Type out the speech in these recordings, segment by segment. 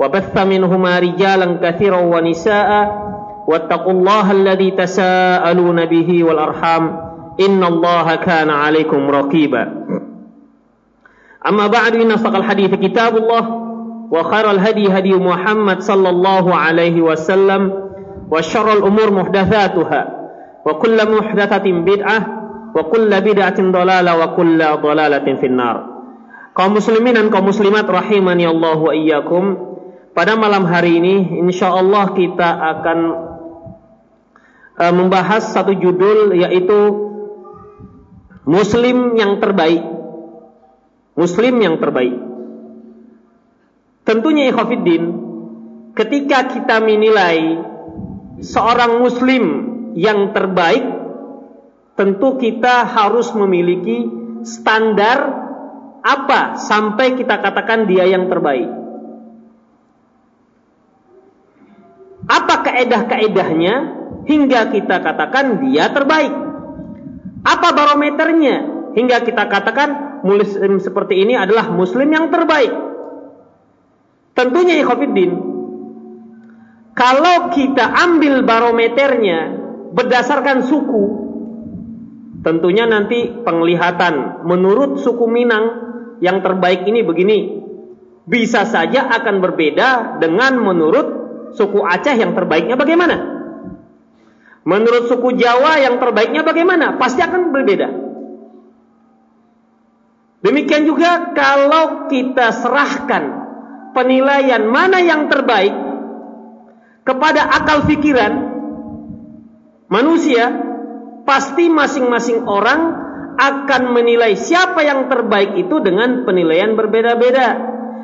وبث منهما رجالا كثيرا ونساء واتقوا الله الذي تساءلون به والأرحام إن الله كان عليكم رقيبا. أما بعد إن أصدق الحديث كتاب الله وخير الهدي هدي محمد صلى الله عليه وسلم وشر الأمور محدثاتها وكل محدثة بدعة وكل بدعة ضلالة وكل ضلالة في النار. kaum muslimin dan kaum muslimat rahimani Allah wa iyyakum pada malam hari ini insya Allah kita akan uh, membahas satu judul yaitu Muslim yang terbaik Muslim yang terbaik tentunya ikhwafiddin ketika kita menilai seorang muslim yang terbaik tentu kita harus memiliki standar apa sampai kita katakan dia yang terbaik? Apa kaedah-kaedahnya hingga kita katakan dia terbaik? Apa barometernya hingga kita katakan muslim seperti ini adalah muslim yang terbaik? Tentunya ikhwafiddin kalau kita ambil barometernya berdasarkan suku tentunya nanti penglihatan menurut suku Minang yang terbaik ini begini. Bisa saja akan berbeda dengan menurut suku Aceh yang terbaiknya bagaimana? Menurut suku Jawa yang terbaiknya bagaimana? Pasti akan berbeda. Demikian juga kalau kita serahkan penilaian mana yang terbaik kepada akal pikiran manusia, pasti masing-masing orang akan menilai siapa yang terbaik itu dengan penilaian berbeda-beda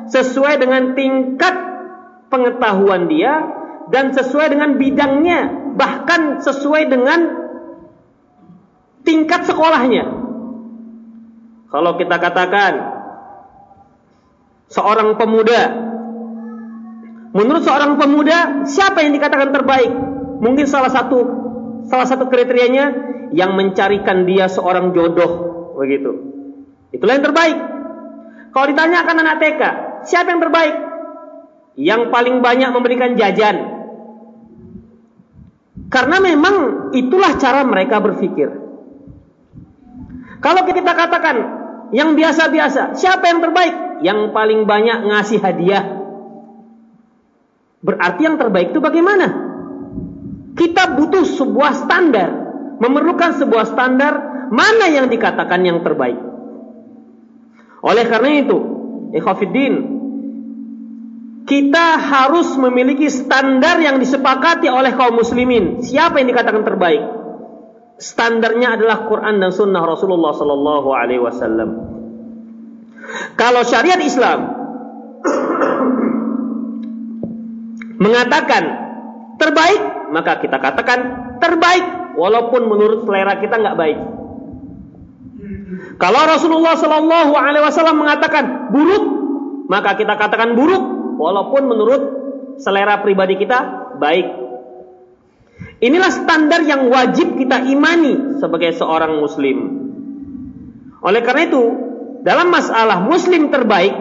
sesuai dengan tingkat pengetahuan dia dan sesuai dengan bidangnya bahkan sesuai dengan tingkat sekolahnya kalau kita katakan seorang pemuda menurut seorang pemuda siapa yang dikatakan terbaik mungkin salah satu salah satu kriterianya yang mencarikan dia seorang jodoh begitu. Itulah yang terbaik. Kalau ditanyakan anak TK, siapa yang terbaik? Yang paling banyak memberikan jajan. Karena memang itulah cara mereka berpikir. Kalau kita katakan yang biasa-biasa, siapa yang terbaik? Yang paling banyak ngasih hadiah. Berarti yang terbaik itu bagaimana? Kita butuh sebuah standar memerlukan sebuah standar mana yang dikatakan yang terbaik. Oleh karena itu, ikhafidin, kita harus memiliki standar yang disepakati oleh kaum muslimin. Siapa yang dikatakan terbaik? Standarnya adalah Quran dan Sunnah Rasulullah Sallallahu Alaihi Wasallam. Kalau syariat Islam mengatakan terbaik, maka kita katakan terbaik walaupun menurut selera kita nggak baik. Kalau Rasulullah Shallallahu Alaihi Wasallam mengatakan buruk, maka kita katakan buruk, walaupun menurut selera pribadi kita baik. Inilah standar yang wajib kita imani sebagai seorang Muslim. Oleh karena itu, dalam masalah Muslim terbaik,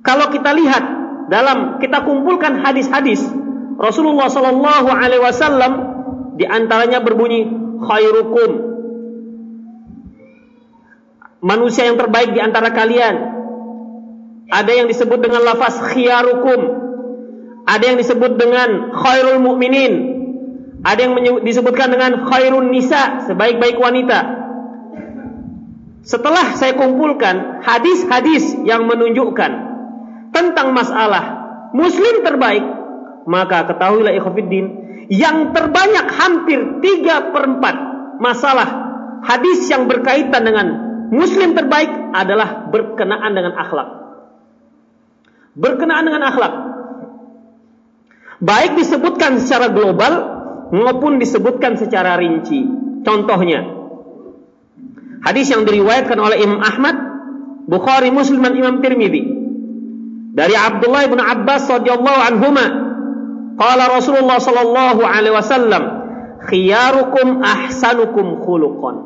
kalau kita lihat dalam kita kumpulkan hadis-hadis Rasulullah Shallallahu Alaihi Wasallam di antaranya berbunyi khairukum. Manusia yang terbaik di antara kalian Ada yang disebut dengan lafaz khiyarukum. Ada yang disebut dengan khairul mu'minin. Ada yang disebutkan dengan khairun nisa, sebaik-baik wanita. Setelah saya kumpulkan hadis-hadis yang menunjukkan tentang masalah muslim terbaik, maka ketahuilah ikhwatiddin, yang terbanyak hampir 3 per 4 masalah hadis yang berkaitan dengan muslim terbaik adalah berkenaan dengan akhlak. Berkenaan dengan akhlak. Baik disebutkan secara global maupun disebutkan secara rinci. Contohnya, Hadis yang diriwayatkan oleh Imam Ahmad, Bukhari, Muslim dan Imam Tirmidzi. Dari Abdullah bin Abbas radhiyallahu anhuma, qala Rasulullah sallallahu alaihi wasallam, khiyarukum ahsanukum khuluqan.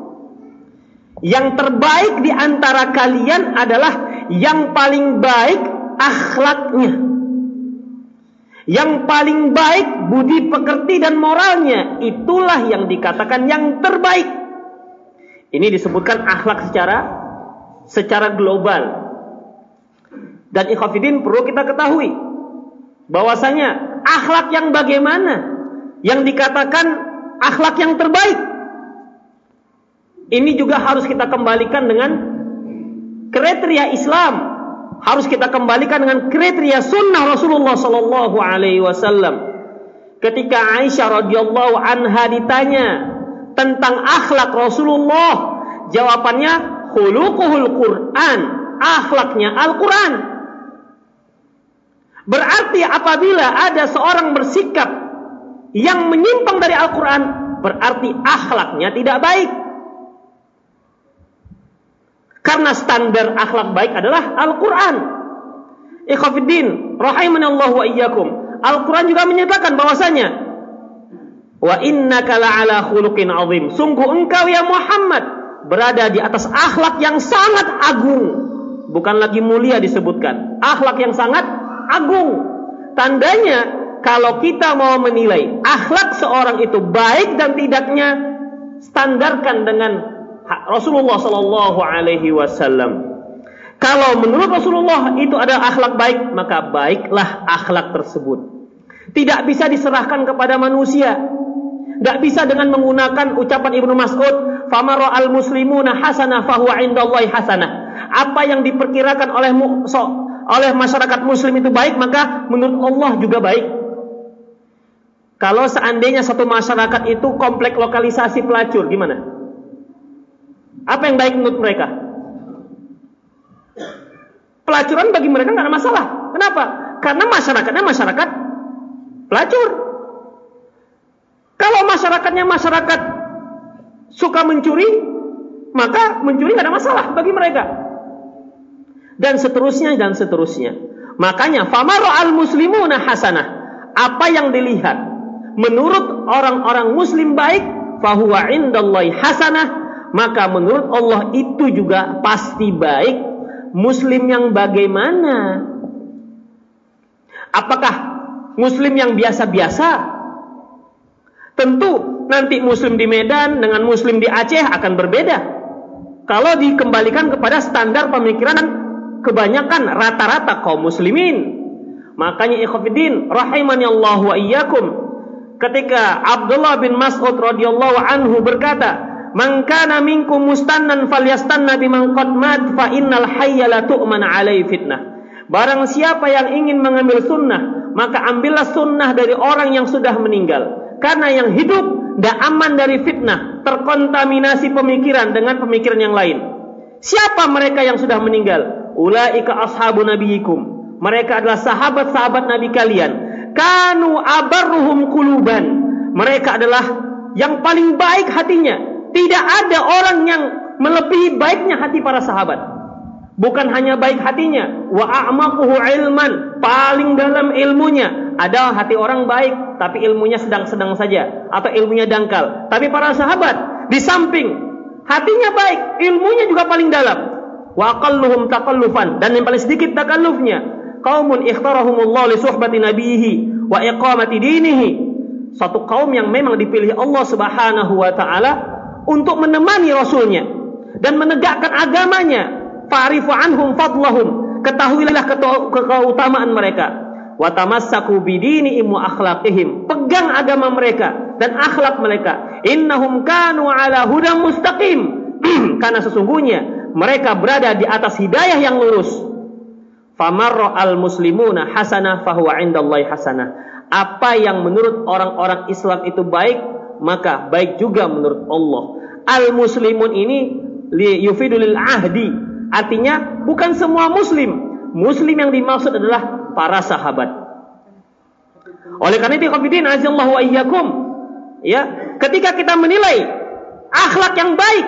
Yang terbaik di antara kalian adalah yang paling baik akhlaknya. Yang paling baik budi pekerti dan moralnya, itulah yang dikatakan yang terbaik. Ini disebutkan akhlak secara secara global. Dan ikhafidin perlu kita ketahui bahwasanya akhlak yang bagaimana yang dikatakan akhlak yang terbaik. Ini juga harus kita kembalikan dengan kriteria Islam. Harus kita kembalikan dengan kriteria sunnah Rasulullah Sallallahu Alaihi Wasallam. Ketika Aisyah radhiyallahu anha ditanya tentang akhlak Rasulullah? Jawabannya khuluquhul Quran, akhlaknya Al-Quran. Berarti apabila ada seorang bersikap yang menyimpang dari Al-Quran, berarti akhlaknya tidak baik. Karena standar akhlak baik adalah Al-Quran. Ikhwafiddin, rahimanallahu wa iyyakum. Al-Quran juga menyatakan bahwasanya Wa innaka la'ala khuluqin azim. Sungguh engkau ya Muhammad berada di atas akhlak yang sangat agung. Bukan lagi mulia disebutkan. Akhlak yang sangat agung. Tandanya kalau kita mau menilai akhlak seorang itu baik dan tidaknya standarkan dengan Rasulullah Sallallahu Alaihi Wasallam. Kalau menurut Rasulullah itu adalah akhlak baik, maka baiklah akhlak tersebut. Tidak bisa diserahkan kepada manusia. Tidak bisa dengan menggunakan ucapan Ibnu Mas'ud, "Famaro al muslimuna hasanah fahuwa indallahi hasanah." Apa yang diperkirakan oleh so, oleh masyarakat muslim itu baik, maka menurut Allah juga baik. Kalau seandainya satu masyarakat itu komplek lokalisasi pelacur, gimana? Apa yang baik menurut mereka? Pelacuran bagi mereka nggak ada masalah. Kenapa? Karena masyarakatnya masyarakat pelacur. Kalau masyarakatnya masyarakat suka mencuri, maka mencuri tidak ada masalah bagi mereka. Dan seterusnya dan seterusnya. Makanya famaro al muslimuna hasanah. Apa yang dilihat menurut orang-orang muslim baik, fahuwa indallahi hasanah, maka menurut Allah itu juga pasti baik. Muslim yang bagaimana? Apakah muslim yang biasa-biasa Tentu nanti muslim di Medan dengan muslim di Aceh akan berbeda. Kalau dikembalikan kepada standar pemikiran kebanyakan rata-rata kaum muslimin. Makanya ikhwatiddin rahimani Allah wa iyyakum ketika Abdullah bin Mas'ud radhiyallahu anhu berkata, "Man kana minkum mustannan falyastanna biman qad mat fa innal hayya la tu'man 'alai fitnah." Barang siapa yang ingin mengambil sunnah, maka ambillah sunnah dari orang yang sudah meninggal karena yang hidup tidak aman dari fitnah, terkontaminasi pemikiran dengan pemikiran yang lain. Siapa mereka yang sudah meninggal? Ulaika ashabu nabiyikum. Mereka adalah sahabat-sahabat nabi kalian. Kanu abarruhum kuluban. Mereka adalah yang paling baik hatinya. Tidak ada orang yang melebihi baiknya hati para sahabat. Bukan hanya baik hatinya, wa a'maquhu ilman, paling dalam ilmunya. Ada hati orang baik, tapi ilmunya sedang-sedang saja atau ilmunya dangkal. Tapi para sahabat di samping hatinya baik, ilmunya juga paling dalam. Wa aqalluhum taqallufan dan yang paling sedikit takallufnya. Qaumun ikhtarahumullah li suhbati nabihi wa iqamati dinihi. Satu kaum yang memang dipilih Allah Subhanahu wa taala untuk menemani rasulnya dan menegakkan agamanya Fa'rifu anhum fadlahum. ketahuilah keutamaan mereka. Wa tamassaku bidini imu akhlaqihim. Pegang agama mereka dan akhlak mereka. Innahum kanu ala hudam mustaqim. Karena sesungguhnya mereka berada di atas hidayah yang lurus. Famarra al muslimuna hasanah fahuwa indallahi hasanah. Apa yang menurut orang-orang Islam itu baik, maka baik juga menurut Allah. Al muslimun ini yufidulil ahdi. Artinya bukan semua muslim. Muslim yang dimaksud adalah para sahabat. Oleh karena itu, khafidin azallahu wa. Ya, ketika kita menilai akhlak yang baik,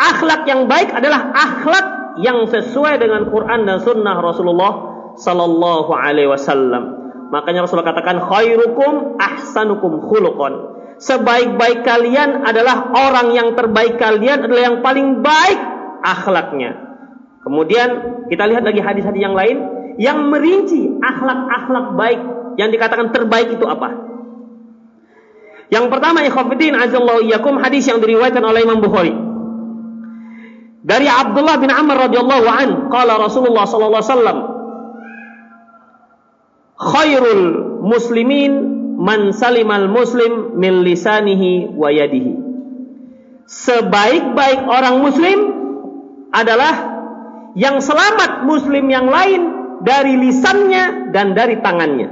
akhlak yang baik adalah akhlak yang sesuai dengan Quran dan Sunnah Rasulullah Sallallahu Alaihi Wasallam. Makanya Rasulullah katakan khairukum ahsanukum khuluqan. Sebaik-baik kalian adalah orang yang terbaik kalian adalah yang paling baik akhlaknya. Kemudian kita lihat lagi hadis-hadis yang lain yang merinci akhlak-akhlak baik yang dikatakan terbaik itu apa? Yang pertama ikhwatiddin azallahu iyyakum hadis yang diriwayatkan oleh Imam Bukhari. Dari Abdullah bin Amr radhiyallahu an, qala Rasulullah sallallahu alaihi wasallam Khairul muslimin man salimal muslim min lisanihi wa yadihi. Sebaik-baik orang muslim adalah yang selamat muslim yang lain dari lisannya dan dari tangannya.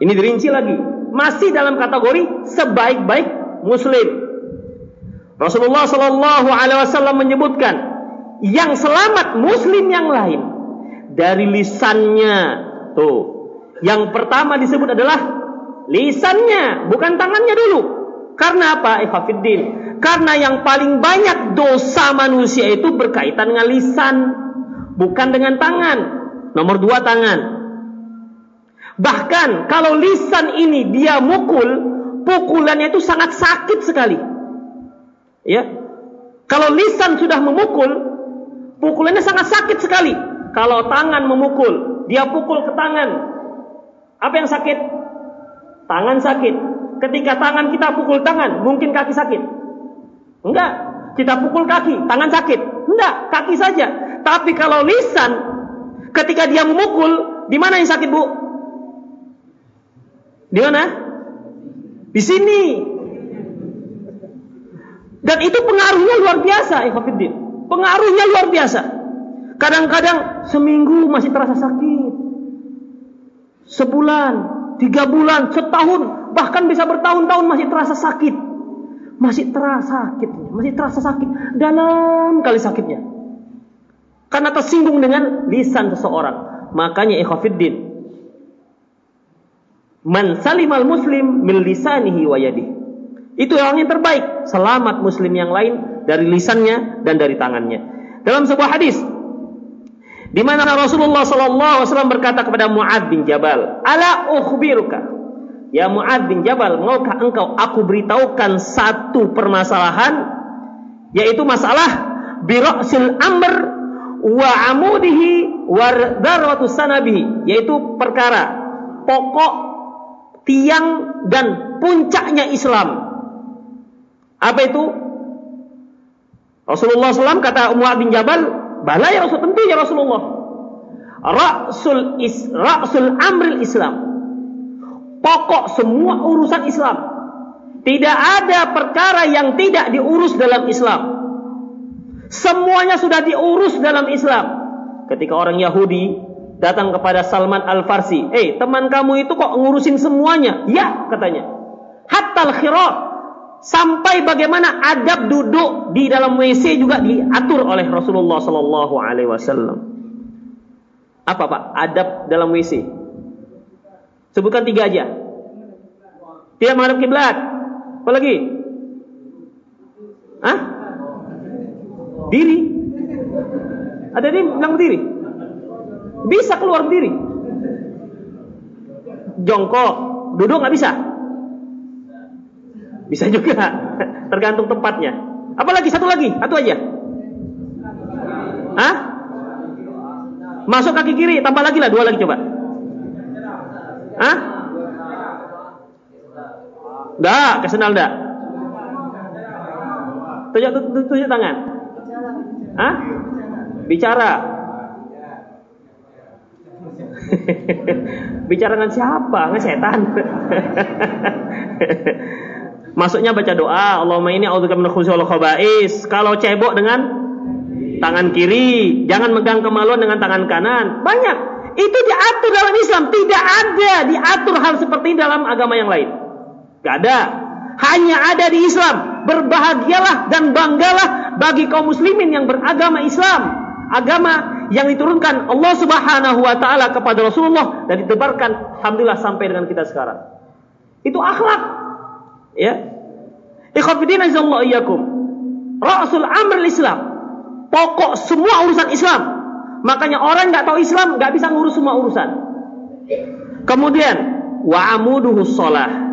Ini dirinci lagi. Masih dalam kategori sebaik-baik muslim. Rasulullah Shallallahu Alaihi Wasallam menyebutkan yang selamat muslim yang lain dari lisannya. Tuh, yang pertama disebut adalah lisannya, bukan tangannya dulu. Karena apa? Ikhafidin. Karena yang paling banyak dosa manusia itu berkaitan dengan lisan, bukan dengan tangan. Nomor dua tangan. Bahkan kalau lisan ini dia mukul, pukulannya itu sangat sakit sekali. Ya. Kalau lisan sudah memukul, pukulannya sangat sakit sekali. Kalau tangan memukul, dia pukul ke tangan. Apa yang sakit? Tangan sakit. Ketika tangan kita pukul tangan, mungkin kaki sakit. Enggak, kita pukul kaki, tangan sakit. Enggak, kaki saja. Tapi kalau lisan, ketika dia memukul, di mana yang sakit bu? Di mana? Di sini. Dan itu pengaruhnya luar biasa, Ikhwafiddin. Pengaruhnya luar biasa. Kadang-kadang seminggu masih terasa sakit. Sebulan, tiga bulan, setahun, bahkan bisa bertahun-tahun masih terasa sakit. Masih terasa sakitnya, masih terasa sakit. Dalam kali sakitnya. Karena tersinggung dengan lisan seseorang. Makanya ikhwafiddin. Man salimal muslim min lisanihi wa. Itu orang yang terbaik. Selamat muslim yang lain dari lisannya dan dari tangannya. Dalam sebuah hadis di mana Rasulullah SAW berkata kepada Muad bin Jabal, "Ala ukhbiruka Ya Mu'ad bin Jabal, maukah engkau aku beritahukan satu permasalahan yaitu masalah biroksil amr wa amudihi wa darwatu sanabihi yaitu perkara pokok tiang dan puncaknya Islam. Apa itu? Rasulullah SAW kata Mu'ad bin Jabal, bala ya Rasul tentu Rasulullah. Rasul is, Rasul amril Islam pokok semua urusan Islam. Tidak ada perkara yang tidak diurus dalam Islam. Semuanya sudah diurus dalam Islam. Ketika orang Yahudi datang kepada Salman Al-Farsi, "Eh, teman kamu itu kok ngurusin semuanya?" "Ya," katanya. Hatta al-khirah sampai bagaimana adab duduk di dalam WC juga diatur oleh Rasulullah sallallahu alaihi wasallam. Apa Pak? Adab dalam WC. Sebutkan tiga aja. Tidak menghadap kiblat. Apa lagi? Hah? Diri. Ada di bilang berdiri. Bisa keluar berdiri. Jongkok, duduk nggak bisa. Bisa juga, tergantung tempatnya. Apalagi satu lagi, satu aja. Hah? Masuk kaki kiri, tambah lagi lah, dua lagi coba. Hah? Enggak, kesenal enggak? Tunjuk, tunjuk, tunjuk tangan. Hah? Bicara. Bicara dengan siapa? Dengan setan. Masuknya baca doa, Allahumma ini a'udzubika min wal khaba'is. Kalau cebok dengan tangan kiri, jangan megang kemaluan dengan tangan kanan. Banyak. Itu diatur dalam Islam, tidak ada diatur hal seperti dalam agama yang lain. Gak ada. Hanya ada di Islam. Berbahagialah dan banggalah bagi kaum muslimin yang beragama Islam. Agama yang diturunkan Allah Subhanahu wa taala kepada Rasulullah dan ditebarkan alhamdulillah sampai dengan kita sekarang. Itu akhlak. Ya. Ikhwatiddin azallahu iyyakum. Rasul amr Islam. Pokok semua urusan Islam. Makanya orang nggak tahu Islam nggak bisa ngurus semua urusan. Kemudian wa amuduhu shalah.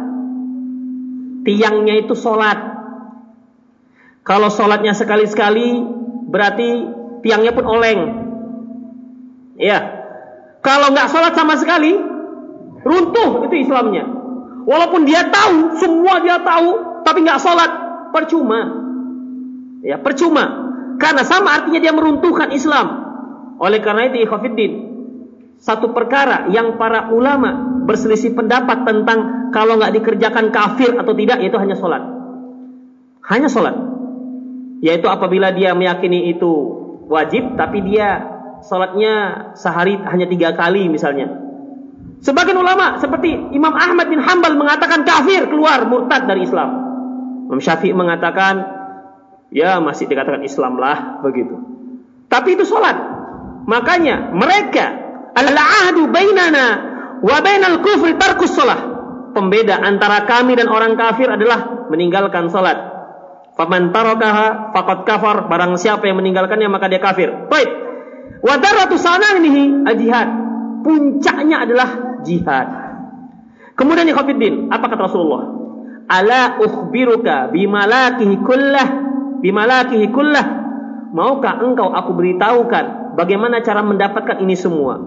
Tiangnya itu salat. Kalau salatnya sekali-sekali berarti tiangnya pun oleng. Ya. Kalau nggak sholat sama sekali, runtuh itu Islamnya. Walaupun dia tahu, semua dia tahu, tapi nggak sholat, percuma. Ya, percuma. Karena sama artinya dia meruntuhkan Islam. Oleh karena itu, ikhwafiddin, satu perkara yang para ulama berselisih pendapat tentang kalau nggak dikerjakan kafir atau tidak, yaitu hanya sholat. Hanya sholat. Yaitu apabila dia meyakini itu wajib, tapi dia salatnya sehari hanya tiga kali misalnya. Sebagian ulama seperti Imam Ahmad bin Hambal mengatakan kafir keluar murtad dari Islam. Imam Syafi'i mengatakan ya masih dikatakan Islam lah begitu. Tapi itu salat. Makanya mereka adalah ahdu bainana wa bainal kufri tarkus salah. Pembeda antara kami dan orang kafir adalah meninggalkan salat. Faman tarakaha faqad kafar. Barang siapa yang meninggalkannya maka dia kafir. Baik. Wadaratu ini jihad. Puncaknya adalah jihad. Kemudian Ikhwafiddin, apa kata Rasulullah? Ala ukhbiruka bimalakihi kullah bimalakihi kullah. Maukah engkau aku beritahukan bagaimana cara mendapatkan ini semua?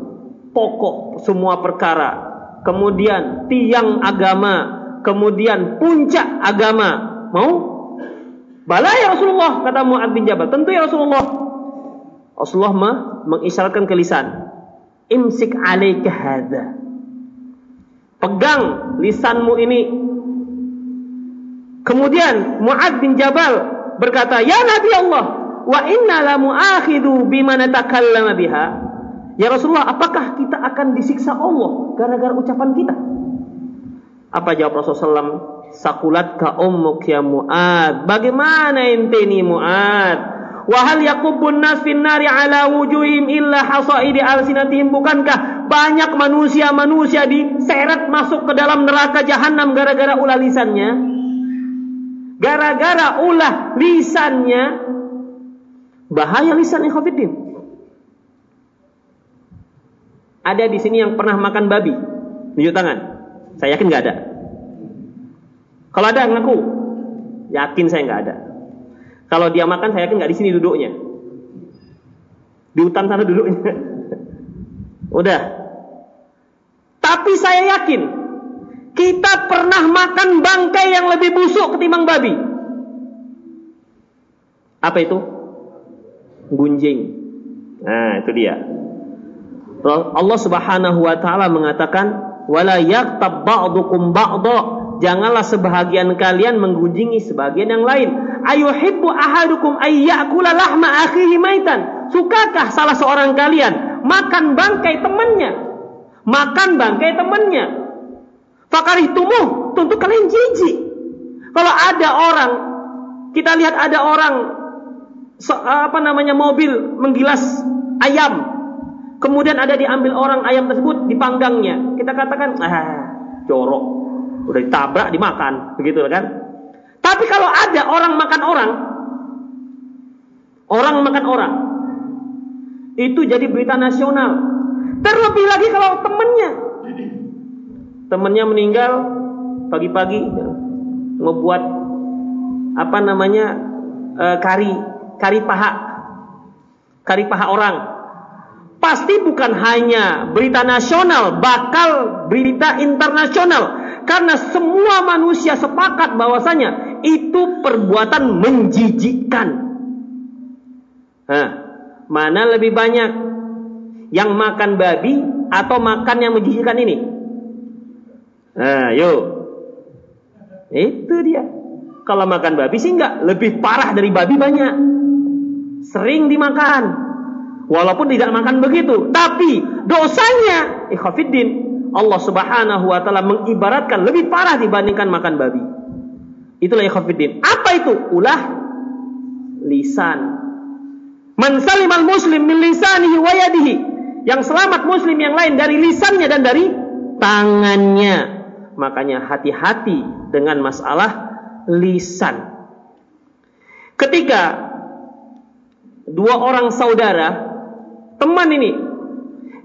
Pokok semua perkara. Kemudian tiang agama, kemudian puncak agama. Mau? Bala ya Rasulullah, kata Mu'ad bin Jabal. Tentu ya Rasulullah. Rasulullah mengisyaratkan ke. Imsik alaika hadha. Pegang lisanmu ini. Kemudian Mu'ad bin Jabal berkata, "Ya Nabi Allah, wa inna la mu'akhidu bima natakallama biha." Ya Rasulullah, apakah kita akan disiksa Allah gara-gara ucapan kita? Apa jawab Rasulullah SAW? Sakulat ka ummuk ya Mu'ad. Bagaimana ente ini Mu'ad? Wahal yakubun nas nari ala wujuhim illa hasaidi alsinatihim. Bukankah banyak manusia-manusia diseret masuk ke dalam neraka jahanam gara-gara ulah lisannya? Gara-gara ulah lisannya. Bahaya lisan ikhwafiddin. Ada di sini yang pernah makan babi? Tunjuk tangan. Saya yakin nggak ada. Kalau ada ngaku. Yakin saya nggak ada. Kalau dia makan saya yakin nggak di sini duduknya. Di hutan sana duduknya. Udah. Tapi saya yakin kita pernah makan bangkai yang lebih busuk ketimbang babi. Apa itu? Gunjing. Nah, itu dia. Allah Subhanahu wa taala mengatakan wala yaktab ba'dukum ba'dha janganlah sebahagian kalian menggunjingi sebagian yang lain. Ayuhibbu ahadukum ayyakula lahma akhihi maitan. Sukakah salah seorang kalian makan bangkai temannya? Makan bangkai temannya. Fakarih tumuh, tentu kalian jijik. Kalau ada orang, kita lihat ada orang apa namanya mobil menggilas ayam. Kemudian ada diambil orang ayam tersebut dipanggangnya. Kita katakan, ah, jorok udah ditabrak dimakan. Begitu kan? Tapi kalau ada orang makan orang orang makan orang itu jadi berita nasional. Terlebih lagi kalau temennya. Temennya meninggal pagi-pagi ngebuat apa namanya e, kari kari paha kari paha orang. Pasti bukan hanya berita nasional bakal berita internasional karena semua manusia sepakat bahwasanya itu perbuatan menjijikkan. Nah, mana lebih banyak yang makan babi atau makan yang menjijikkan ini? Nah, yuk. Itu dia. Kalau makan babi sih enggak, lebih parah dari babi banyak. Sering dimakan. Walaupun tidak makan begitu, tapi dosanya ikhafiddin Allah Subhanahu wa taala mengibaratkan lebih parah dibandingkan makan babi. Itulah ikhafiddin. Apa itu? Ulah lisan. Man salimal muslim min lisanihi wa yadihi. Yang selamat muslim yang lain dari lisannya dan dari tangannya. Makanya hati-hati dengan masalah lisan. Ketika dua orang saudara teman ini.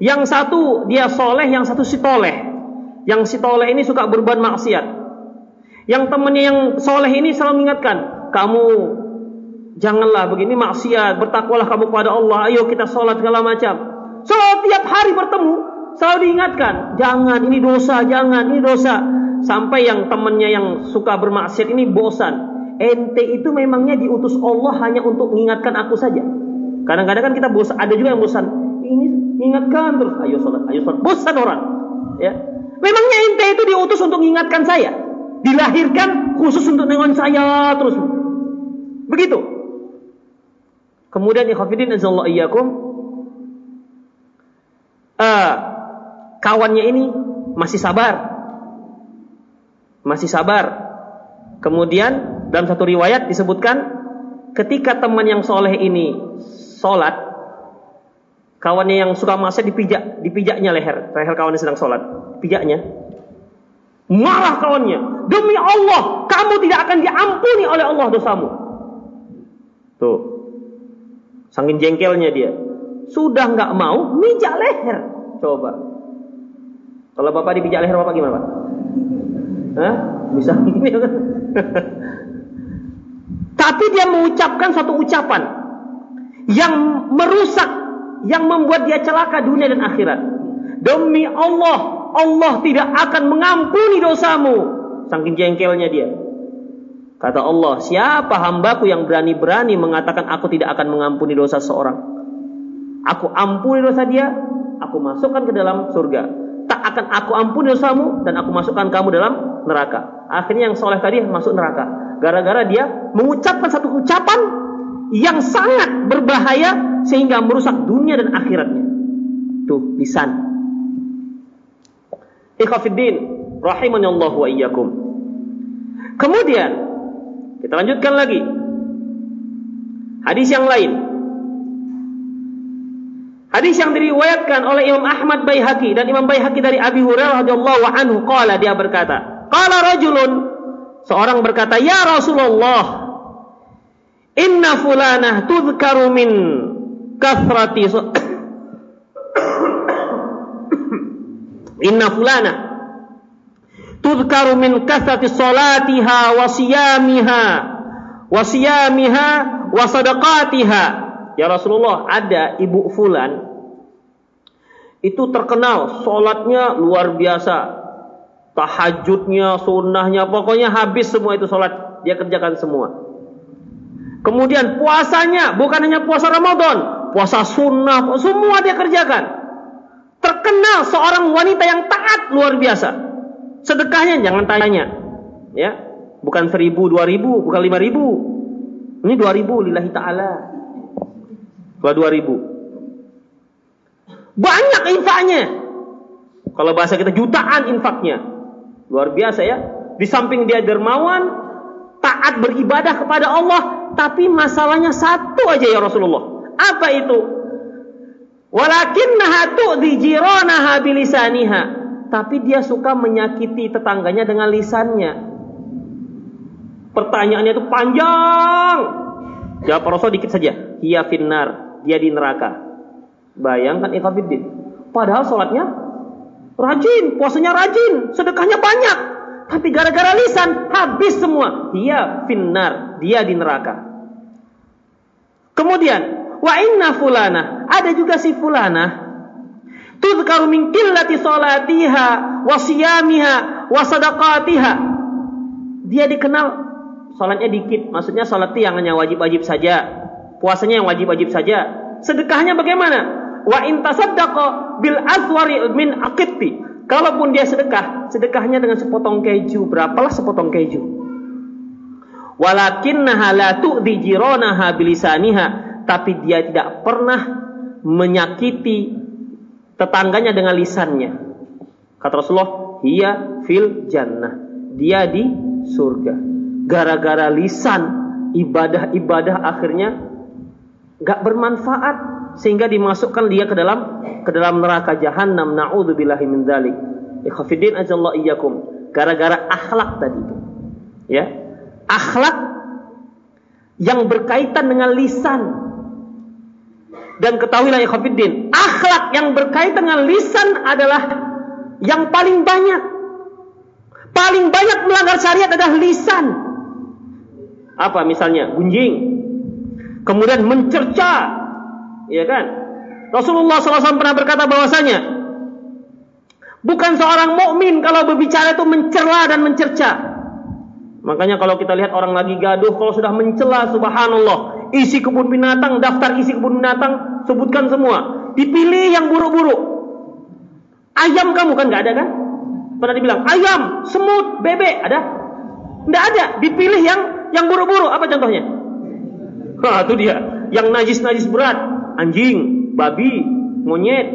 Yang satu dia soleh, yang satu si toleh. Yang si toleh ini suka berbuat maksiat. Yang temannya yang soleh ini selalu mengingatkan, kamu janganlah begini maksiat, bertakwalah kamu kepada Allah, ayo kita sholat segala macam. Setiap hari bertemu, selalu diingatkan, jangan ini dosa, jangan ini dosa. Sampai yang temannya yang suka bermaksiat ini bosan. Ente itu memangnya diutus Allah hanya untuk mengingatkan aku saja. Kadang-kadang kan kita bosan, ada juga yang bosan. Ini ingatkan terus, ayo sholat, ayo sholat. Bosan orang. Ya. Memangnya ente itu diutus untuk mengingatkan saya. Dilahirkan khusus untuk dengan saya terus. Begitu. Kemudian ikhafidin azallahu iyyakum. Uh, kawannya ini masih sabar. Masih sabar. Kemudian dalam satu riwayat disebutkan ketika teman yang soleh ini sholat, kawannya yang suka maksiat dipijak, dipijaknya leher, leher kawannya sedang sholat, pijaknya. Marah kawannya, demi Allah, kamu tidak akan diampuni oleh Allah dosamu. Tuh, sangin jengkelnya dia. Sudah nggak mau, mijak leher. Coba. Kalau bapak dipijak leher bapak gimana pak? Hah? Bisa? Tapi dia mengucapkan satu ucapan yang merusak, yang membuat dia celaka dunia dan akhirat. Demi Allah, Allah tidak akan mengampuni dosamu. Saking jengkelnya dia. Kata Allah, siapa hambaku yang berani-berani mengatakan aku tidak akan mengampuni dosa seorang. Aku ampuni dosa dia, aku masukkan ke dalam surga. Tak akan aku ampuni dosamu dan aku masukkan kamu dalam neraka. Akhirnya yang soleh tadi masuk neraka. Gara-gara dia mengucapkan satu ucapan yang sangat berbahaya sehingga merusak dunia dan akhiratnya. Tuh, lisan. Ikhwafiddin, rahimani Allah wa iyyakum. Kemudian, kita lanjutkan lagi. Hadis yang lain. Hadis yang diriwayatkan oleh Imam Ahmad Baihaqi dan Imam Baihaqi dari Abi Hurairah radhiyallahu anhu qala dia berkata, qala rajulun seorang berkata, "Ya Rasulullah, Inna fulanah tudhkaru min kathrati Inna fulanah tudhkaru min kathrati salatiha wa siyamiha. Wa siyamiha wa sadaqatiha. Ya Rasulullah ada ibu fulan. Itu terkenal sholatnya luar biasa. Tahajudnya sunnahnya pokoknya habis semua itu sholat dia kerjakan semua. Kemudian puasanya bukan hanya puasa Ramadan, puasa sunnah, semua dia kerjakan. Terkenal seorang wanita yang taat luar biasa. Sedekahnya jangan tanya, ya, bukan seribu, dua ribu, bukan lima ribu. Ini dua ribu, lillahi taala. Dua dua ribu. Banyak infaknya. Kalau bahasa kita jutaan infaknya. Luar biasa ya. Di samping dia dermawan, taat beribadah kepada Allah, tapi masalahnya satu aja ya Rasulullah. Apa itu? Walakinnaha tu'dhi jiranaha bilisaniha. Tapi dia suka menyakiti tetangganya dengan lisannya. Pertanyaannya itu panjang. Jawab Rasul dikit saja. Hiya finnar. Dia di neraka. Bayangkan ikhwafiddin. Padahal sholatnya rajin, puasanya rajin, sedekahnya banyak. Tapi gara-gara lisan habis semua. Dia finnar, dia di neraka. Kemudian, wa inna fulana, ada juga si fulana tudkaru min qillati salatiha wa siyamiha wa sadaqatiha. Dia dikenal salatnya dikit, maksudnya salat yang hanya wajib-wajib saja, puasanya yang wajib-wajib saja. Sedekahnya bagaimana? wa in bil aswari min aqitti. Kalaupun dia sedekah, sedekahnya dengan sepotong keju, berapalah sepotong keju. Walakinnaha la tu'dhi jiranaha bilisaniha, tapi dia tidak pernah menyakiti tetangganya dengan lisannya. Kata Rasulullah, "Hiya fil jannah." Dia di surga. Gara-gara lisan ibadah-ibadah akhirnya gak bermanfaat sehingga dimasukkan dia ke dalam ke dalam neraka jahanam naudzubillahi min dzalik ikhafidin ajallahu iyyakum gara-gara akhlak tadi itu ya akhlak yang berkaitan dengan lisan dan ketahuilah ya khafidin akhlak yang berkaitan dengan lisan adalah yang paling banyak. Paling banyak melanggar syariat adalah lisan. Apa misalnya? Gunjing. Kemudian mencerca. Ya kan? Rasulullah SAW pernah berkata bahwasanya bukan seorang mukmin kalau berbicara itu mencela dan mencerca. Makanya kalau kita lihat orang lagi gaduh, kalau sudah mencela, subhanallah, isi kebun binatang, daftar isi kebun binatang, sebutkan semua. Dipilih yang buruk-buruk. Ayam kamu kan nggak ada kan? Pernah dibilang ayam, semut, bebek ada? Nggak ada. Dipilih yang yang buruk-buruk. Apa contohnya? Nah, itu dia. Yang najis-najis berat anjing, babi, monyet.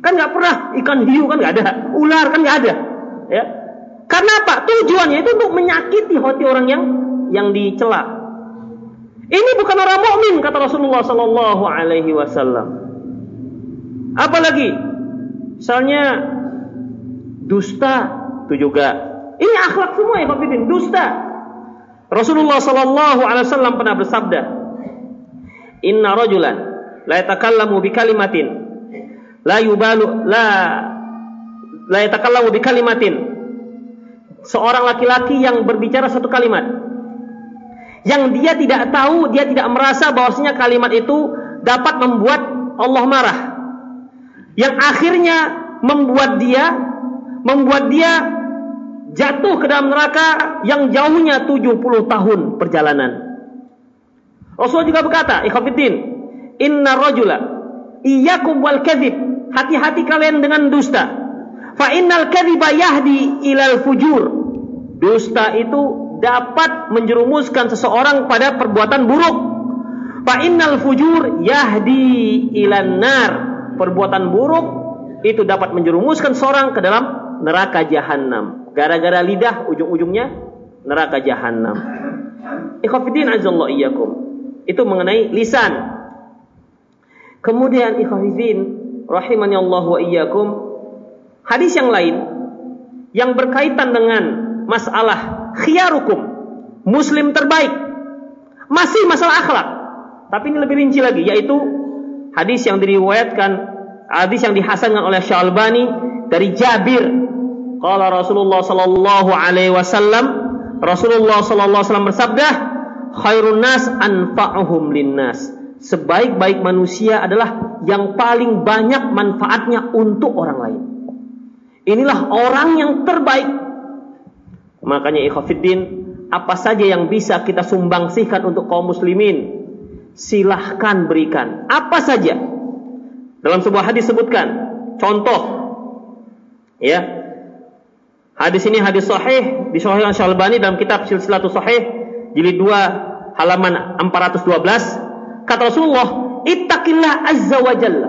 Kan nggak pernah ikan hiu kan nggak ada, ular kan nggak ada. Ya. Karena apa? Tujuannya itu untuk menyakiti hati orang yang yang dicela. Ini bukan orang mukmin kata Rasulullah Sallallahu Alaihi Wasallam. Apalagi, misalnya dusta itu juga. Ini akhlak semua ya Pak dusta. Rasulullah Sallallahu Alaihi Wasallam pernah bersabda, Inna rajulan la yatakallamu bi kalimatin la yubalu la la yatakallamu bi kalimatin seorang laki-laki yang berbicara satu kalimat yang dia tidak tahu, dia tidak merasa bahwasanya kalimat itu dapat membuat Allah marah. Yang akhirnya membuat dia membuat dia jatuh ke dalam neraka yang jauhnya 70 tahun perjalanan. Rasulullah juga berkata, "Ikhwatiddin, inna rajula iyyakum wal kadhib." Hati-hati kalian dengan dusta. Fa innal kadhiba yahdi ilal fujur. Dusta itu dapat menjerumuskan seseorang pada perbuatan buruk. Fa innal fujur yahdi ilan nar. Perbuatan buruk itu dapat menjerumuskan seorang ke dalam neraka jahanam. Gara-gara lidah ujung-ujungnya neraka jahanam. Ikhwatiddin azza iyyakum. Itu mengenai lisan. Kemudian ikhwafizin rahimani Allah wa iyyakum hadis yang lain yang berkaitan dengan masalah khiyarukum muslim terbaik masih masalah akhlak tapi ini lebih rinci lagi yaitu hadis yang diriwayatkan hadis yang dihasankan oleh Syalbani dari Jabir qala Rasulullah sallallahu alaihi wasallam Rasulullah sallallahu alaihi wasallam bersabda khairun nas anfa'uhum linnas. Sebaik-baik manusia adalah yang paling banyak manfaatnya untuk orang lain. Inilah orang yang terbaik. Makanya ikhwafiddin, apa saja yang bisa kita sumbangsihkan untuk kaum muslimin, silahkan berikan. Apa saja. Dalam sebuah hadis sebutkan, contoh, ya, hadis ini hadis sahih, disahihkan Syalbani dalam kitab Silsilatul Sahih jilid 2 halaman 412 kata Rasulullah ittaqillah azza wa jalla.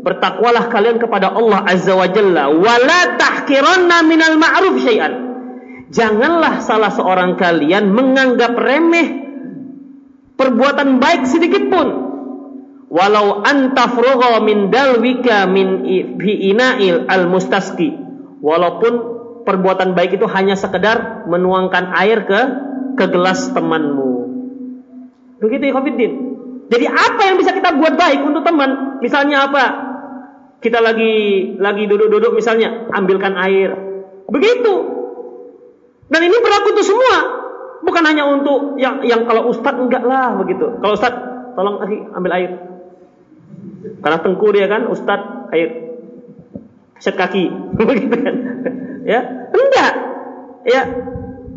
Bertakwalah kalian kepada Allah azza wa jalla. Wala tahqiranna minal ma'ruf syai'an janganlah salah seorang kalian menganggap remeh perbuatan baik sedikit pun walau antafrugha min dalwika min fi ina'il al mustasqi walaupun perbuatan baik itu hanya sekedar menuangkan air ke ke gelas temanmu. Begitu ya Khofiddin. Jadi apa yang bisa kita buat baik untuk teman? Misalnya apa? Kita lagi lagi duduk-duduk misalnya, ambilkan air. Begitu. Dan ini berlaku untuk semua. Bukan hanya untuk yang yang kalau ustadz enggak lah begitu. Kalau ustadz tolong ambil air. Karena tengkur dia kan, ustadz air. Set kaki. begitu kan. Ya, enggak. Ya,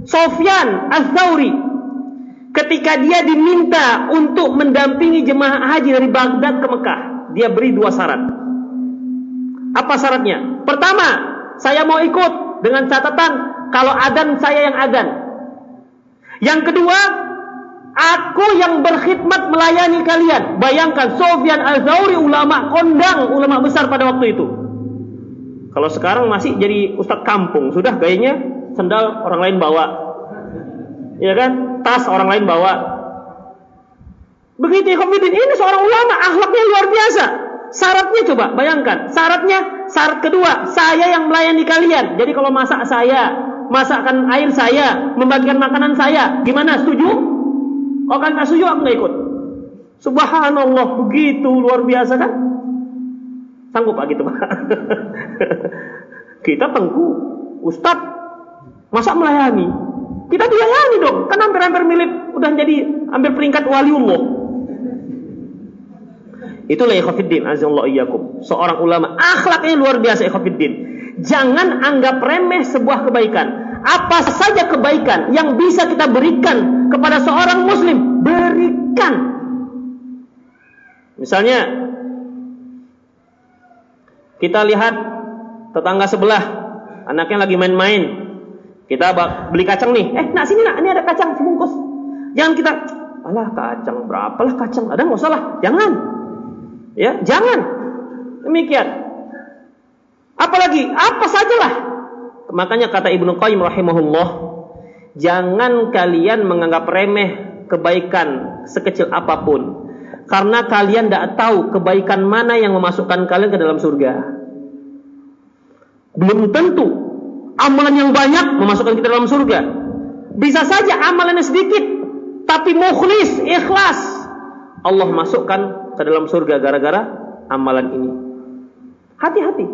Sofyan Az-Zawri ketika dia diminta untuk mendampingi jemaah haji dari Baghdad ke Mekah. dia beri dua syarat. Apa syaratnya? Pertama, saya mau ikut dengan catatan kalau adan saya yang adan. Yang kedua, aku yang berkhidmat melayani kalian. Bayangkan Sofyan Al-Zawri ulama kondang, ulama besar pada waktu itu. Kalau sekarang masih jadi ustadz kampung, sudah gayanya sendal orang lain bawa. Ya kan? Tas orang lain bawa. Begitu Ikhwanuddin, ini seorang ulama, akhlaknya luar biasa. Syaratnya coba bayangkan, syaratnya syarat kedua, saya yang melayani kalian. Jadi kalau masak saya, masakkan air saya, membagikan makanan saya, gimana? Setuju? Kalau kan tak setuju, aku nggak ikut. Subhanallah, begitu luar biasa kan? Sanggup pak gitu pak? Kita tengku, Ustad, masa melayani? Kita dilayani dong, kan hampir-hampir milik udah jadi hampir peringkat waliullah. Itulah ikhwafiddin azallahu iyyakum. Seorang ulama akhlaknya luar biasa ikhwafiddin. Jangan anggap remeh sebuah kebaikan. Apa saja kebaikan yang bisa kita berikan kepada seorang muslim, berikan. Misalnya kita lihat tetangga sebelah anaknya lagi main-main. Kita beli kacang nih. Eh, nak sini nak, ini ada kacang sebungkus. Jangan kita, alah kacang berapalah kacang, ada nggak usah lah, jangan. Ya, jangan. Demikian. Apalagi apa sajalah. Makanya kata Ibnu Qayyim rahimahullah, jangan kalian menganggap remeh kebaikan sekecil apa pun. Karena kalian tidak tahu kebaikan mana yang memasukkan kalian ke dalam surga. Belum tentu amalan yang banyak memasukkan kita dalam surga. Bisa saja amalannya sedikit, tapi mukhlis, ikhlas. Allah masukkan ke dalam surga gara-gara amalan ini. Hati-hati,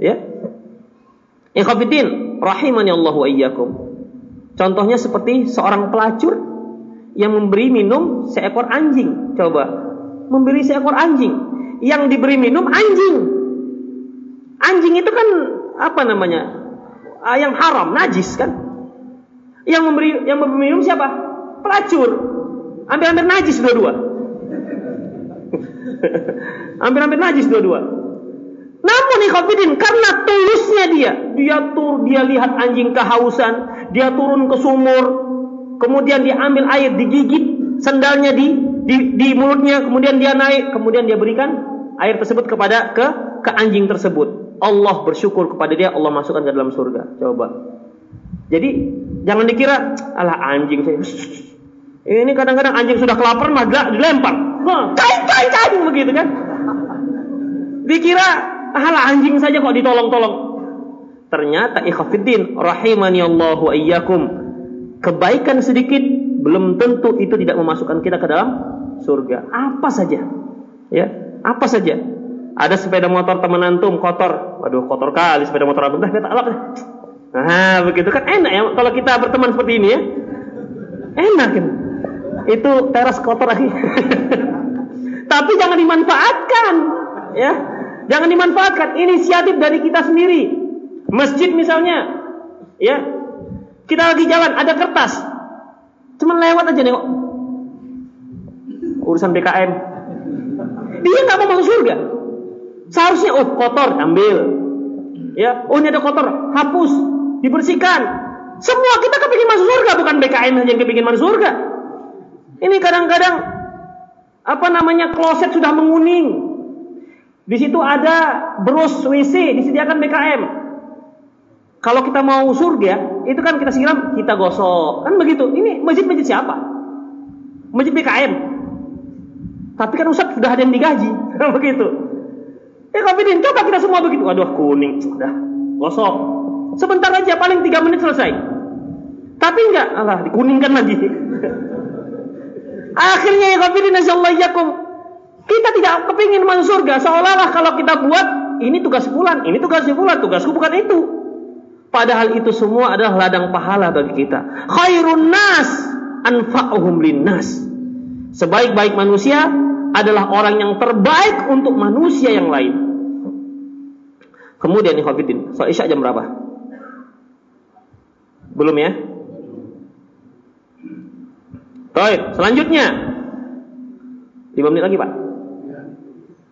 ya. Ikhwatiddin, rahimani Allah wa iyyakum. Contohnya seperti seorang pelacur yang memberi minum seekor anjing. Coba, memberi seekor anjing. Yang diberi minum anjing. Anjing itu kan apa namanya? Ah, yang haram, najis kan? Yang memberi yang memberi minum siapa? Pelacur. Hampir-hampir najis dua-dua. Hampir-hampir najis dua-dua. Namun ikhwatiddin karena tulusnya dia, dia tur, dia lihat anjing kehausan, dia turun ke sumur, kemudian dia ambil air, digigit sendalnya di, di di mulutnya, kemudian dia naik, kemudian dia berikan air tersebut kepada ke ke anjing tersebut. Allah bersyukur kepada dia, Allah masukkan ke dalam surga. Coba. Jadi jangan dikira alah anjing saya. Ini kadang-kadang anjing sudah kelaparan mah dilempar. Kain, kain, kain begitu kan. Dikira halah anjing saja kok ditolong-tolong. Ternyata ikhafidin rahimani Allah wa iyyakum. Kebaikan sedikit belum tentu itu tidak memasukkan kita ke dalam surga. Apa saja. Ya, apa saja. Ada sepeda motor teman antum kotor. Waduh, kotor kali sepeda motor antum. Dah, tak Nah, begitu kan enak ya kalau kita berteman seperti ini ya. Enak kan. Itu teras kotor lagi. Tapi jangan dimanfaatkan, ya. Jangan dimanfaatkan inisiatif dari kita sendiri. Masjid misalnya, ya. Kita lagi jalan ada kertas. Cuman lewat aja nih kok. Urusan BKM. Dia nggak mau masuk surga. Seharusnya oh kotor ambil. Ya, oh ini ada kotor, hapus, dibersihkan. Semua kita kepingin masuk surga, bukan BKM saja yang kepingin masuk surga. Ini kadang-kadang apa namanya kloset sudah menguning. Di situ ada bros WC disediakan BKM. Kalau kita mau surga, itu kan kita siram, kita gosok. Kan begitu. Ini masjid-masjid siapa? Masjid BKM. Tapi kan Ustaz sudah ada yang digaji. begitu. Eh kabinin, coba kita semua begitu. Waduh kuning. Sudah. Gosok. Sebentar aja, paling 3 menit selesai. Tapi enggak, Allah dikuningkan lagi. Akhirnya ya kafirin yakum. Kita tidak kepingin masuk surga. Seolah-olah kalau kita buat ini tugas fulan, ini tugas fulan, tugasku bukan itu. Padahal itu semua adalah ladang pahala bagi kita. Khairun nas anfa'uhum linnas. Sebaik-baik manusia adalah orang yang terbaik untuk manusia yang lain. Kemudian nih Khafidin, so isya jam berapa? Belum ya? Baik, selanjutnya. 5 menit lagi, Pak.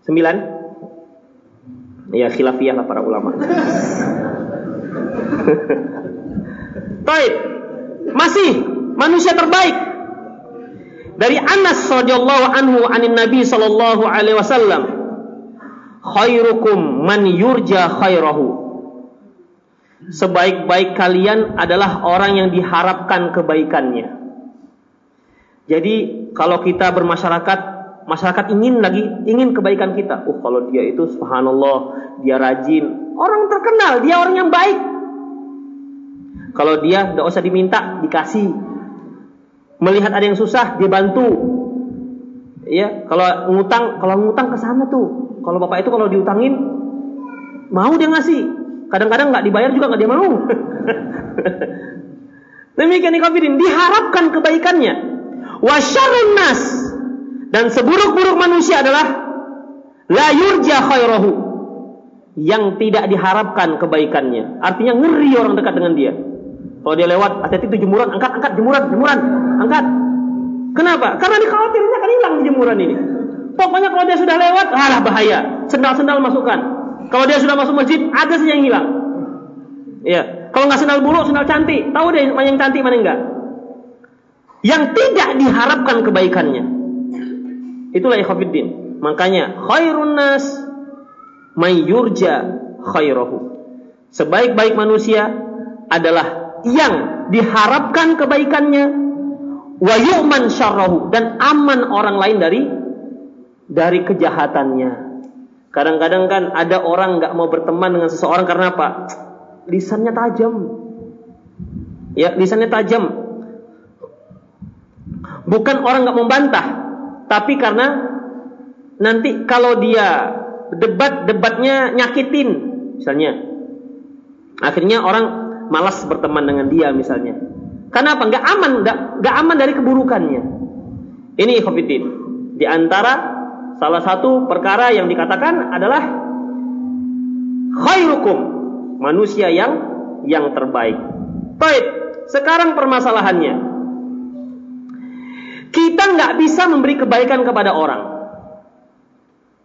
9. Ya khilafiyah lah para ulama. Baik. Masih manusia terbaik dari Anas radhiyallahu anhu anin Nabi sallallahu alaihi wasallam khairukum man yurja khairahu sebaik-baik kalian adalah orang yang diharapkan kebaikannya jadi kalau kita bermasyarakat masyarakat ingin lagi ingin kebaikan kita. Uh kalau dia itu subhanallah dia rajin. Orang terkenal dia orang yang baik. Kalau dia tidak usah diminta dikasih. Melihat ada yang susah dia bantu. Ya kalau ngutang kalau ngutang ke sana tuh. Kalau bapak itu kalau diutangin mau dia ngasih. Kadang-kadang nggak dibayar juga nggak dia mau. Demikian ikhwatiddin diharapkan kebaikannya. Wasyarun nas dan seburuk-buruk manusia adalah la yurja khairahu yang tidak diharapkan kebaikannya. Artinya ngeri orang dekat dengan dia. Kalau dia lewat, hati-hati itu jemuran, angkat, angkat, jemuran, jemuran, angkat. Kenapa? Karena dikhawatirnya akan hilang jemuran ini. Pokoknya kalau dia sudah lewat, alah bahaya. Sendal-sendal masukkan. Kalau dia sudah masuk masjid, ada saja yang hilang. Ya, kalau nggak sendal buruk, sendal cantik. Tahu deh mana yang cantik, mana enggak yang tidak diharapkan kebaikannya. Itulah ikhwafiddin. Makanya khairun nas may yurja khairahu. Sebaik-baik manusia adalah yang diharapkan kebaikannya wa yu'man syarrahu dan aman orang lain dari dari kejahatannya. Kadang-kadang kan ada orang nggak mau berteman dengan seseorang karena apa? Lisannya tajam. Ya, lisannya tajam Bukan orang nggak membantah, tapi karena nanti kalau dia debat-debatnya nyakitin, misalnya, akhirnya orang malas berteman dengan dia misalnya. Karena apa? Nggak aman, nggak nggak aman dari keburukannya. Ini khafidin. Di antara salah satu perkara yang dikatakan adalah khairukum manusia yang yang terbaik. Baik, sekarang permasalahannya kita nggak bisa memberi kebaikan kepada orang.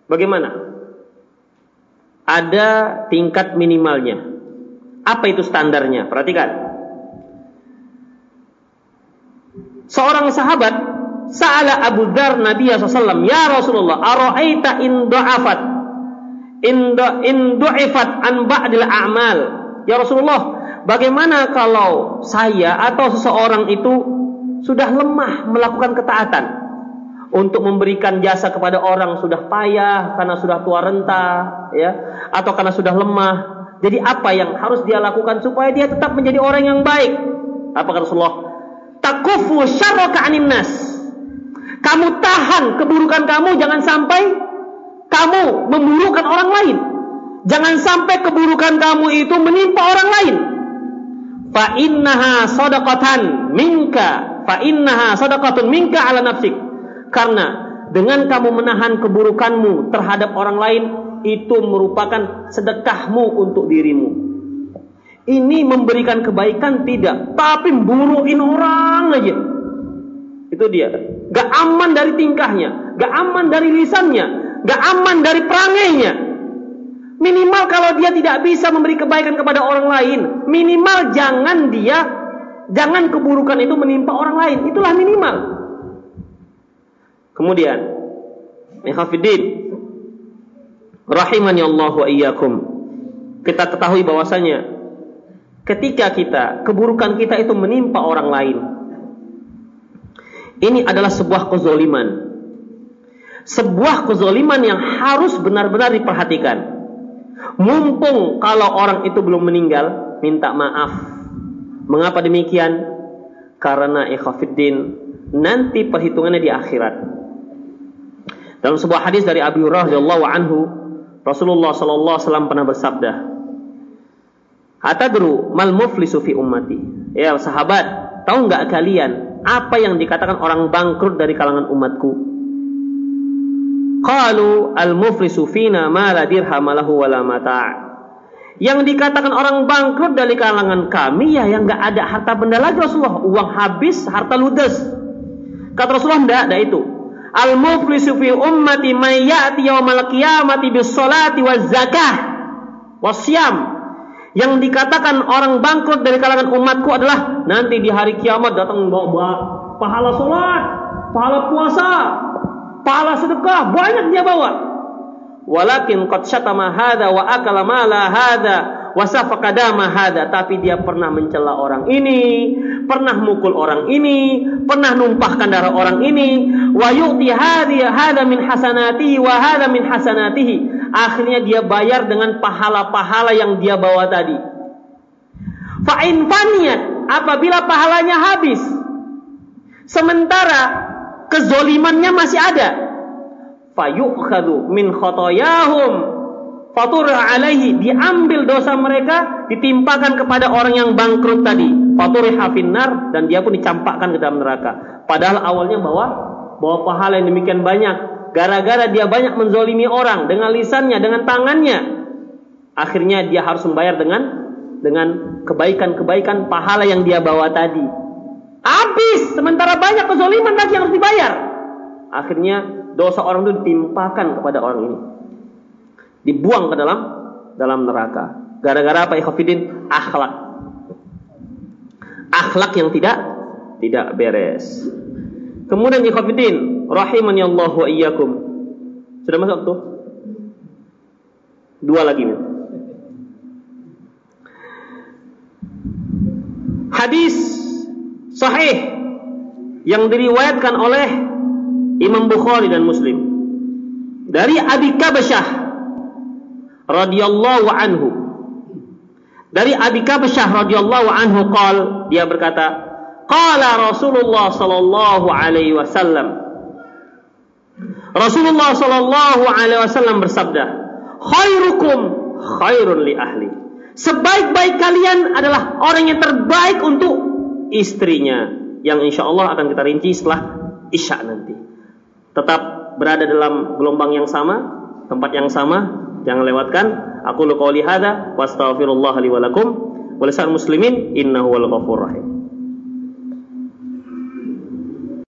Bagaimana? Ada tingkat minimalnya. Apa itu standarnya? Perhatikan. Seorang sahabat Sa'ala Abu Dhar Nabi SAW Ya Rasulullah Ara'aita in du'afat In, du'ifat an ba'dil a'mal Ya Rasulullah Bagaimana kalau saya atau seseorang itu sudah lemah melakukan ketaatan. Untuk memberikan jasa kepada orang sudah payah karena sudah tua renta ya atau karena sudah lemah. Jadi apa yang harus dia lakukan supaya dia tetap menjadi orang yang baik? Apa kata Rasulullah? Takufu syarraka anin nas. Kamu tahan keburukan kamu jangan sampai kamu memburukan orang lain. Jangan sampai keburukan kamu itu menimpa orang lain. Fa innaha sadaqatan minka fa innaha sadaqatun minka ala nafsik. Karena dengan kamu menahan keburukanmu terhadap orang lain itu merupakan sedekahmu untuk dirimu. Ini memberikan kebaikan tidak, tapi buruin orang aja. Itu dia. Gak aman dari tingkahnya, gak aman dari lisannya, gak aman dari perangainya. Minimal kalau dia tidak bisa memberi kebaikan kepada orang lain, minimal jangan dia Jangan keburukan itu menimpa orang lain. Itulah minimal. Kemudian, Ikhafidin, rahimani Allah wa iyyakum. Kita ketahui bahwasanya ketika kita keburukan kita itu menimpa orang lain, ini adalah sebuah kezoliman. Sebuah kezoliman yang harus benar-benar diperhatikan. Mumpung kalau orang itu belum meninggal, minta maaf Mengapa demikian? Karena ikhafiddin nanti perhitungannya di akhirat. Dalam sebuah hadis dari Abu Hurairah radhiyallahu anhu, Rasulullah sallallahu alaihi wasallam pernah bersabda, "Atadru mal muflisu fi ummati?" Ya sahabat, tahu nggak kalian apa yang dikatakan orang bangkrut dari kalangan umatku? Qalu al muflisu fina ma la dirham lahu wala mata'. Yang dikatakan orang bangkrut dari kalangan kami ya yang nggak ada harta benda lagi Rasulullah. Uang habis, harta ludes. Kata Rasulullah enggak, ada itu. Al muflisu fi ummati may ya'ti yaumal qiyamati bis salati waz zakah wasyam. Yang dikatakan orang bangkrut dari kalangan umatku adalah nanti di hari kiamat datang bawa pahala sholat, pahala puasa, pahala sedekah, banyak dia bawa. Walakin qad syatama hadza wa akala mala hadza wa safaqa dama hadza, tapi dia pernah mencela orang ini, pernah mukul orang ini, pernah numpahkan darah orang ini, wa yu'ti hadza min hasanatihi wa hadza min hasanatihi. Akhirnya dia bayar dengan pahala-pahala yang dia bawa tadi. Fa'in faniyat, apabila pahalanya habis, sementara kezolimannya masih ada, fayukhadu min khotoyahum faturah alaihi diambil dosa mereka ditimpakan kepada orang yang bangkrut tadi. Faturih hafinar dan dia pun dicampakkan ke dalam neraka. Padahal awalnya bawa bawa pahala yang demikian banyak. Gara-gara dia banyak menzolimi orang dengan lisannya, dengan tangannya, akhirnya dia harus membayar dengan dengan kebaikan-kebaikan pahala yang dia bawa tadi. Habis, sementara banyak kezoliman lagi yang harus dibayar. Akhirnya dosa orang itu ditimpakan kepada orang ini. Dibuang ke dalam dalam neraka. Gara-gara apa ikhafidin? Akhlak. Akhlak yang tidak tidak beres. Kemudian ikhafidin, rahimani Allah wa iyyakum. Sudah masuk tuh? Dua lagi. Hadis sahih yang diriwayatkan oleh Imam Bukhari dan Muslim dari Abi Kabasyah radhiyallahu anhu dari Abi Kabasyah radhiyallahu anhu qal dia berkata Qala Rasulullah sallallahu alaihi wasallam Rasulullah sallallahu alaihi wasallam bersabda, "Khairukum khairun li ahli." Sebaik-baik kalian adalah orang yang terbaik untuk istrinya, yang insya Allah akan kita rinci setelah isya nanti. Tetap berada dalam gelombang yang sama, tempat yang sama, jangan lewatkan. Aku lu qouli hadza wa li wa lakum wa muslimin innahu wal ghafur rahim.